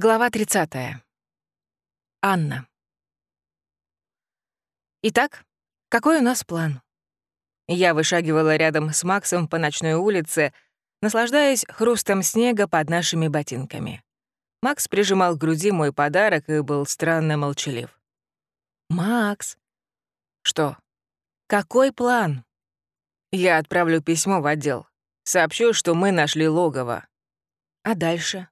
Глава 30. Анна. Итак, какой у нас план? Я вышагивала рядом с Максом по ночной улице, наслаждаясь хрустом снега под нашими ботинками. Макс прижимал к груди мой подарок и был странно молчалив. «Макс!» «Что? Какой план?» «Я отправлю письмо в отдел. Сообщу, что мы нашли логово». «А дальше?»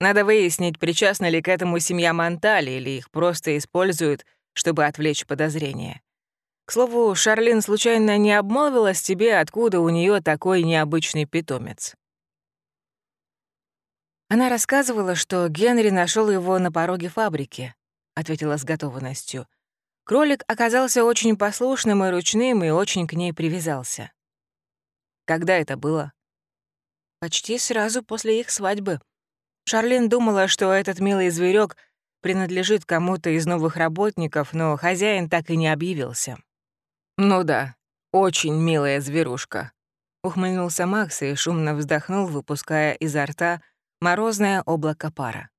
Надо выяснить, причастна ли к этому семья Монтали или их просто используют, чтобы отвлечь подозрения. К слову, Шарлин случайно не обмолвилась тебе, откуда у нее такой необычный питомец. Она рассказывала, что Генри нашел его на пороге фабрики, ответила с готовностью. Кролик оказался очень послушным и ручным и очень к ней привязался. Когда это было? Почти сразу после их свадьбы, Шарлин думала, что этот милый зверек принадлежит кому-то из новых работников, но хозяин так и не объявился. «Ну да, очень милая зверушка», — ухмыльнулся Макс и шумно вздохнул, выпуская изо рта морозное облако пара.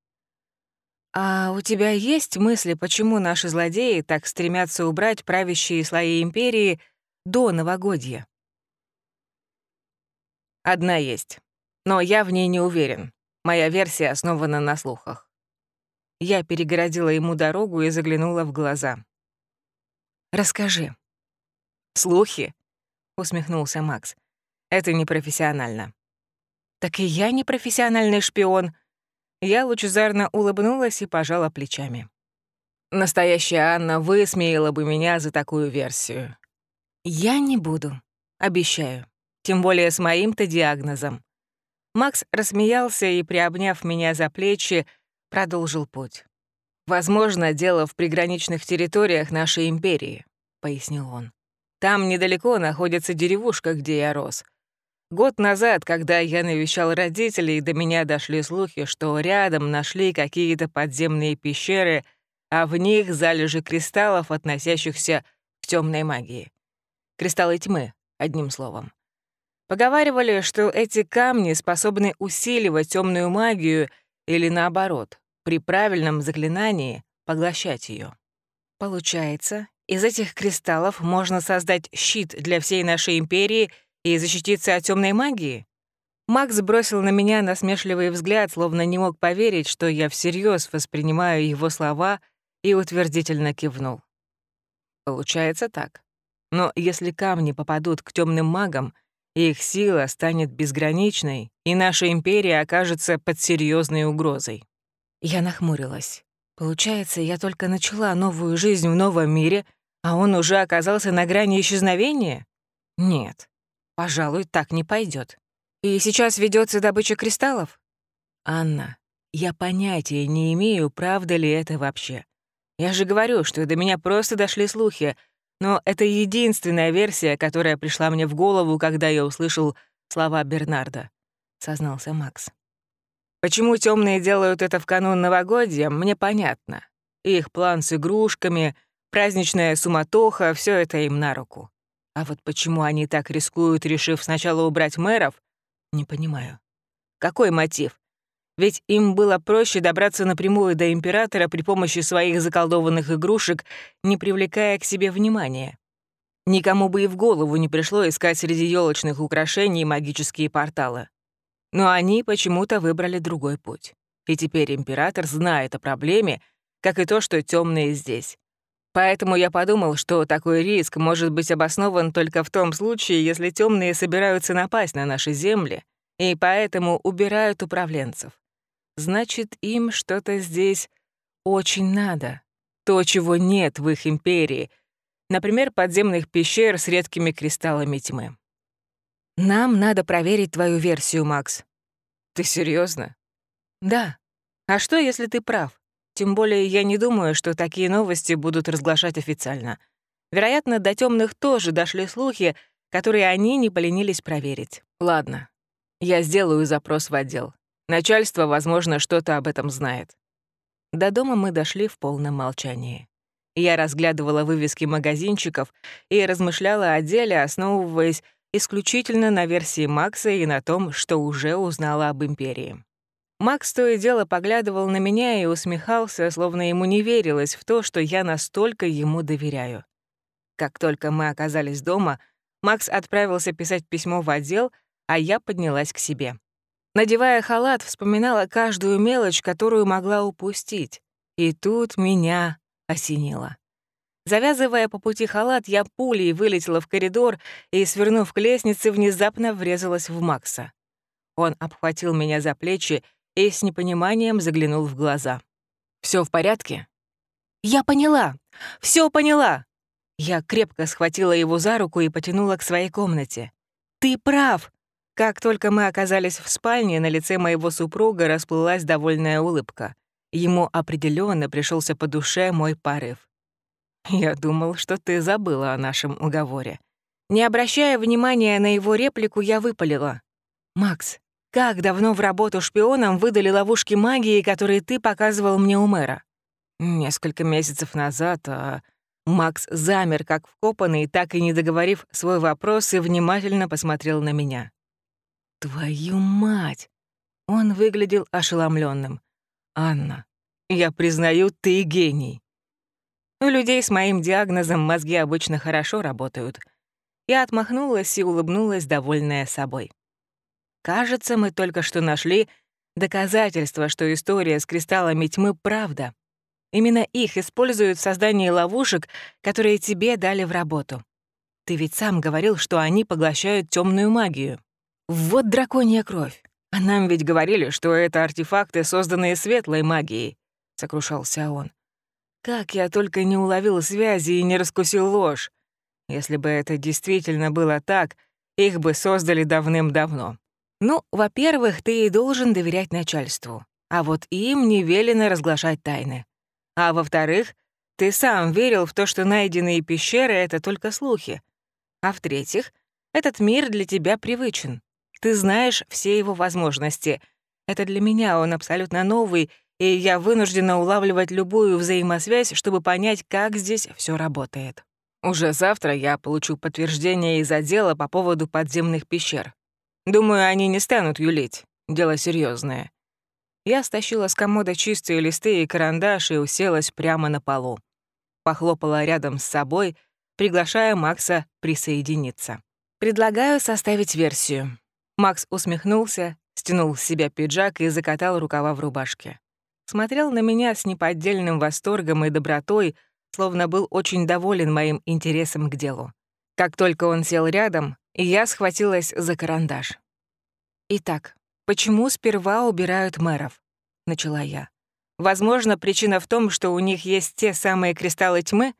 «А у тебя есть мысли, почему наши злодеи так стремятся убрать правящие слои империи до новогодья?» «Одна есть, но я в ней не уверен. Моя версия основана на слухах. Я перегородила ему дорогу и заглянула в глаза. «Расскажи». «Слухи?» — усмехнулся Макс. «Это непрофессионально». «Так и я не профессиональный шпион». Я лучезарно улыбнулась и пожала плечами. Настоящая Анна высмеяла бы меня за такую версию. «Я не буду, обещаю. Тем более с моим-то диагнозом. Макс рассмеялся и, приобняв меня за плечи, продолжил путь. «Возможно, дело в приграничных территориях нашей империи», — пояснил он. «Там недалеко находится деревушка, где я рос. Год назад, когда я навещал родителей, до меня дошли слухи, что рядом нашли какие-то подземные пещеры, а в них залежи кристаллов, относящихся к темной магии. Кристаллы тьмы, одним словом. Поговаривали, что эти камни способны усиливать темную магию или наоборот, при правильном заклинании поглощать ее. Получается, из этих кристаллов можно создать щит для всей нашей империи и защититься от темной магии? Макс бросил на меня насмешливый взгляд, словно не мог поверить, что я всерьез воспринимаю его слова, и утвердительно кивнул. Получается так. Но если камни попадут к темным магам, их сила станет безграничной, и наша империя окажется под серьезной угрозой. Я нахмурилась. Получается, я только начала новую жизнь в новом мире, а он уже оказался на грани исчезновения? Нет, пожалуй, так не пойдет. И сейчас ведется добыча кристаллов? Анна, я понятия не имею, правда ли это вообще. Я же говорю, что до меня просто дошли слухи, но это единственная версия, которая пришла мне в голову, когда я услышал слова Бернарда, сознался Макс. Почему темные делают это в канун новогодия, мне понятно. Их план с игрушками, праздничная суматоха — все это им на руку. А вот почему они так рискуют, решив сначала убрать мэров, не понимаю. Какой мотив? Ведь им было проще добраться напрямую до императора при помощи своих заколдованных игрушек, не привлекая к себе внимания. Никому бы и в голову не пришло искать среди елочных украшений магические порталы. Но они почему-то выбрали другой путь. И теперь император знает о проблеме, как и то, что темные здесь. Поэтому я подумал, что такой риск может быть обоснован только в том случае, если темные собираются напасть на наши земли, и поэтому убирают управленцев. Значит, им что-то здесь очень надо. То, чего нет в их империи. Например, подземных пещер с редкими кристаллами тьмы. Нам надо проверить твою версию, Макс. Ты серьезно? Да. А что, если ты прав? Тем более я не думаю, что такие новости будут разглашать официально. Вероятно, до темных тоже дошли слухи, которые они не поленились проверить. Ладно, я сделаю запрос в отдел. Начальство, возможно, что-то об этом знает. До дома мы дошли в полном молчании. Я разглядывала вывески магазинчиков и размышляла о деле, основываясь исключительно на версии Макса и на том, что уже узнала об Империи. Макс то и дело поглядывал на меня и усмехался, словно ему не верилось в то, что я настолько ему доверяю. Как только мы оказались дома, Макс отправился писать письмо в отдел, а я поднялась к себе. Надевая халат, вспоминала каждую мелочь, которую могла упустить. И тут меня осенило. Завязывая по пути халат, я пулей вылетела в коридор и, свернув к лестнице, внезапно врезалась в Макса. Он обхватил меня за плечи и с непониманием заглянул в глаза. Все в порядке?» «Я поняла! Все поняла!» Я крепко схватила его за руку и потянула к своей комнате. «Ты прав!» Как только мы оказались в спальне, на лице моего супруга расплылась довольная улыбка. Ему определенно пришелся по душе мой порыв. «Я думал, что ты забыла о нашем уговоре». Не обращая внимания на его реплику, я выпалила. «Макс, как давно в работу шпионом выдали ловушки магии, которые ты показывал мне у мэра? Несколько месяцев назад, а Макс замер, как вкопанный, так и не договорив свой вопрос, и внимательно посмотрел на меня. «Твою мать!» Он выглядел ошеломленным. «Анна, я признаю, ты гений». У людей с моим диагнозом мозги обычно хорошо работают. Я отмахнулась и улыбнулась, довольная собой. Кажется, мы только что нашли доказательство, что история с кристаллами тьмы — правда. Именно их используют в создании ловушек, которые тебе дали в работу. Ты ведь сам говорил, что они поглощают темную магию. Вот драконья кровь. А нам ведь говорили, что это артефакты, созданные светлой магией, — сокрушался он. Как я только не уловил связи и не раскусил ложь. Если бы это действительно было так, их бы создали давным-давно. Ну, во-первых, ты и должен доверять начальству, а вот им не велено разглашать тайны. А во-вторых, ты сам верил в то, что найденные пещеры — это только слухи. А в-третьих, этот мир для тебя привычен. Ты знаешь все его возможности. Это для меня он абсолютно новый, и я вынуждена улавливать любую взаимосвязь, чтобы понять, как здесь все работает. Уже завтра я получу подтверждение из отдела по поводу подземных пещер. Думаю, они не станут юлить. Дело серьезное. Я стащила с комода чистые листы и карандаш и уселась прямо на полу. Похлопала рядом с собой, приглашая Макса присоединиться. «Предлагаю составить версию». Макс усмехнулся, стянул с себя пиджак и закатал рукава в рубашке. Смотрел на меня с неподдельным восторгом и добротой, словно был очень доволен моим интересом к делу. Как только он сел рядом, я схватилась за карандаш. «Итак, почему сперва убирают мэров?» — начала я. «Возможно, причина в том, что у них есть те самые кристаллы тьмы?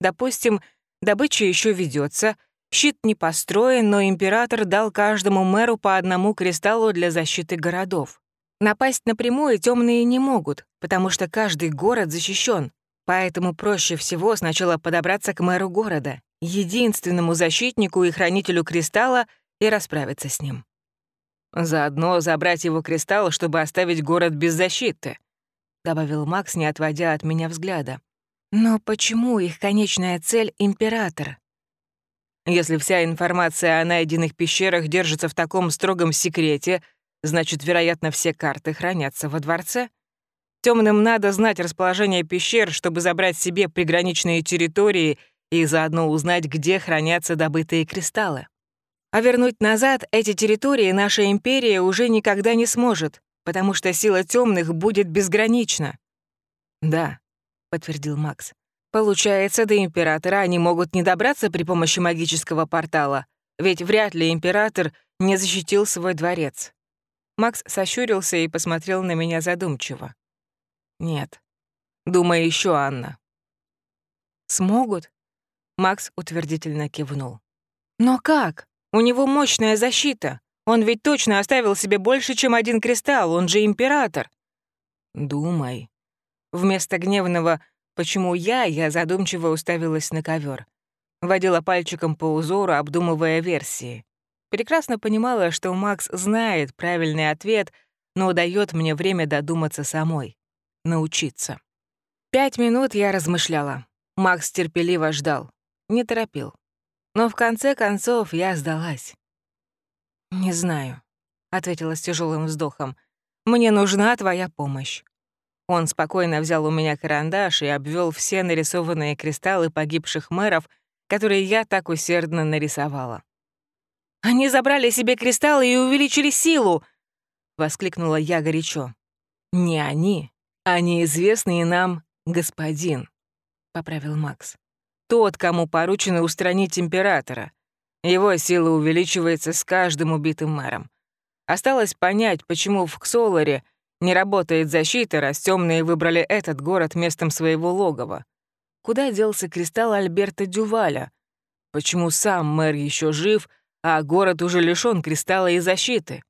Допустим, добыча еще ведется, щит не построен, но император дал каждому мэру по одному кристаллу для защиты городов. Напасть напрямую темные не могут, потому что каждый город защищен, поэтому проще всего сначала подобраться к мэру города единственному защитнику и хранителю кристалла и расправиться с ним. Заодно забрать его кристалл, чтобы оставить город без защиты, добавил Макс, не отводя от меня взгляда. Но почему их конечная цель — император? Если вся информация о найденных пещерах держится в таком строгом секрете, значит, вероятно, все карты хранятся во дворце. Темным надо знать расположение пещер, чтобы забрать себе приграничные территории и заодно узнать, где хранятся добытые кристаллы. А вернуть назад эти территории наша империя уже никогда не сможет, потому что сила темных будет безгранична. Да, подтвердил Макс. Получается, до императора они могут не добраться при помощи магического портала, ведь вряд ли император не защитил свой дворец. Макс сощурился и посмотрел на меня задумчиво. Нет. Думай еще, Анна. Смогут? Макс утвердительно кивнул. «Но как? У него мощная защита. Он ведь точно оставил себе больше, чем один кристалл, он же император». «Думай». Вместо гневного «почему я?» я задумчиво уставилась на ковер. Водила пальчиком по узору, обдумывая версии. Прекрасно понимала, что Макс знает правильный ответ, но дает мне время додуматься самой. Научиться. Пять минут я размышляла. Макс терпеливо ждал не торопил. Но в конце концов я сдалась. «Не знаю», — ответила с тяжелым вздохом. Мне нужна твоя помощь». Он спокойно взял у меня карандаш и обвел все нарисованные кристаллы погибших мэров, которые я так усердно нарисовала. «Они забрали себе кристаллы и увеличили силу!» — воскликнула я горячо. «Не они, а неизвестный нам господин», — поправил Макс. «Тот, кому поручено устранить императора. Его сила увеличивается с каждым убитым мэром. Осталось понять, почему в Ксоларе не работает защита, раз темные выбрали этот город местом своего логова. Куда делся кристалл Альберта Дюваля? Почему сам мэр еще жив, а город уже лишён кристалла и защиты?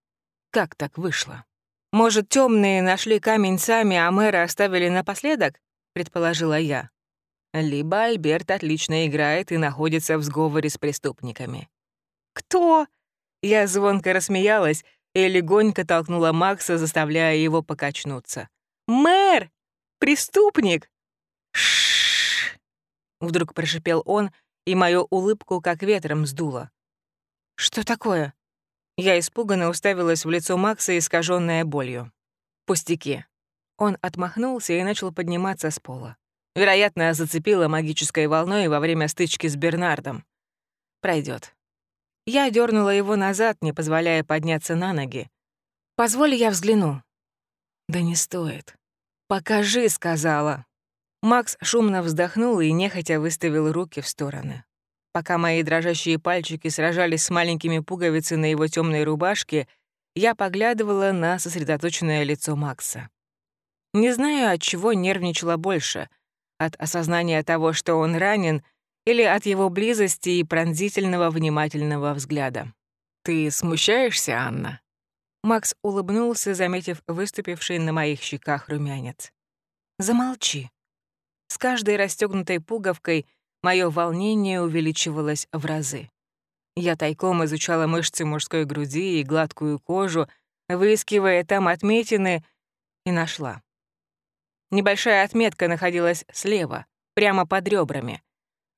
Как так вышло? Может, темные нашли камень сами, а мэра оставили напоследок? Предположила я. Либо Альберт отлично играет и находится в сговоре с преступниками. «Кто?» Я звонко рассмеялась, и легонько толкнула Макса, заставляя его покачнуться. «Мэр! Преступник!» «Ш-ш-ш!» Вдруг прошипел он, и мою улыбку как ветром сдуло. «Что такое?» Я испуганно уставилась в лицо Макса, искаженное болью. «Пустяки». Он отмахнулся и начал подниматься с пола. Вероятно, зацепила магической волной во время стычки с Бернардом. Пройдет. Я дернула его назад, не позволяя подняться на ноги. «Позволь, я взгляну». «Да не стоит». «Покажи», — сказала. Макс шумно вздохнул и нехотя выставил руки в стороны. Пока мои дрожащие пальчики сражались с маленькими пуговицами на его темной рубашке, я поглядывала на сосредоточенное лицо Макса. Не знаю, от чего нервничала больше — от осознания того, что он ранен — или от его близости и пронзительного внимательного взгляда. «Ты смущаешься, Анна?» Макс улыбнулся, заметив выступивший на моих щеках румянец. «Замолчи». С каждой расстегнутой пуговкой мое волнение увеличивалось в разы. Я тайком изучала мышцы мужской груди и гладкую кожу, выискивая там отметины, и нашла. Небольшая отметка находилась слева, прямо под ребрами.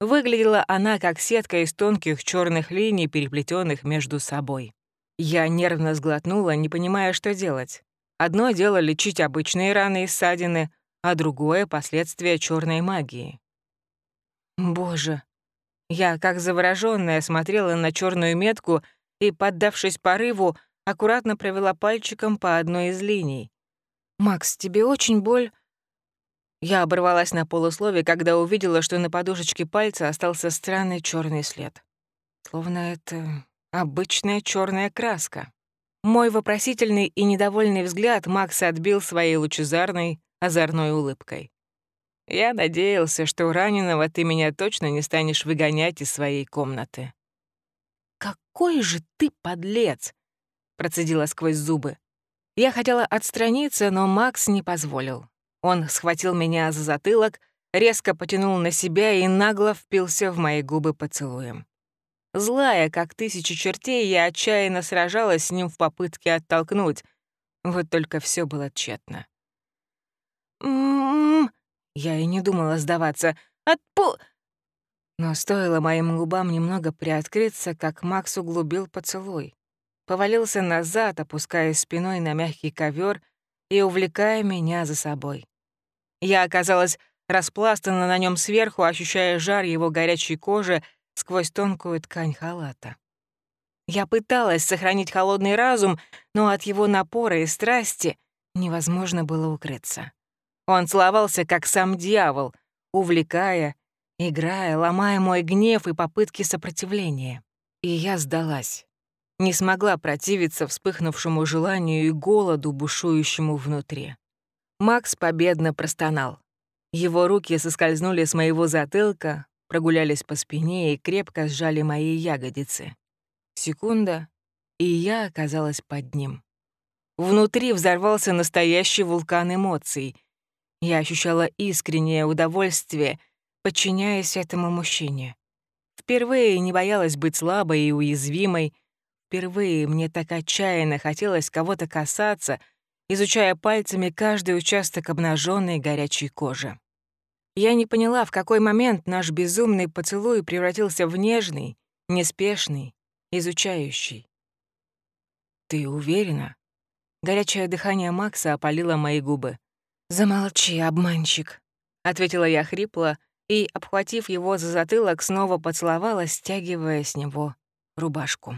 Выглядела она как сетка из тонких черных линий, переплетенных между собой. Я нервно сглотнула, не понимая, что делать. Одно дело лечить обычные раны и ссадины, а другое — последствия черной магии. Боже. Я, как заворожённая, смотрела на черную метку и, поддавшись порыву, аккуратно провела пальчиком по одной из линий. «Макс, тебе очень боль...» Я оборвалась на полуслове, когда увидела, что на подушечке пальца остался странный черный след. Словно это обычная черная краска. Мой вопросительный и недовольный взгляд Макс отбил своей лучезарной, озорной улыбкой. «Я надеялся, что раненого ты меня точно не станешь выгонять из своей комнаты». «Какой же ты подлец!» — процедила сквозь зубы. Я хотела отстраниться, но Макс не позволил. Он схватил меня за затылок, резко потянул на себя и нагло впился в мои губы поцелуем. Злая, как тысячи чертей, я отчаянно сражалась с ним в попытке оттолкнуть. Вот только все было тщетно. «М-м-м...» Я и не думала сдаваться. «Отпу...» Но стоило моим губам немного приоткрыться, как Макс углубил поцелуй. Повалился назад, опускаясь спиной на мягкий ковер и увлекая меня за собой. Я оказалась распластана на нем сверху, ощущая жар его горячей кожи сквозь тонкую ткань халата. Я пыталась сохранить холодный разум, но от его напора и страсти невозможно было укрыться. Он целовался, как сам дьявол, увлекая, играя, ломая мой гнев и попытки сопротивления. И я сдалась. Не смогла противиться вспыхнувшему желанию и голоду, бушующему внутри. Макс победно простонал. Его руки соскользнули с моего затылка, прогулялись по спине и крепко сжали мои ягодицы. Секунда, и я оказалась под ним. Внутри взорвался настоящий вулкан эмоций. Я ощущала искреннее удовольствие, подчиняясь этому мужчине. Впервые не боялась быть слабой и уязвимой. Впервые мне так отчаянно хотелось кого-то касаться — изучая пальцами каждый участок обнаженной горячей кожи. Я не поняла, в какой момент наш безумный поцелуй превратился в нежный, неспешный, изучающий. «Ты уверена?» Горячее дыхание Макса опалило мои губы. «Замолчи, обманщик», — ответила я хрипло и, обхватив его за затылок, снова поцеловала, стягивая с него рубашку.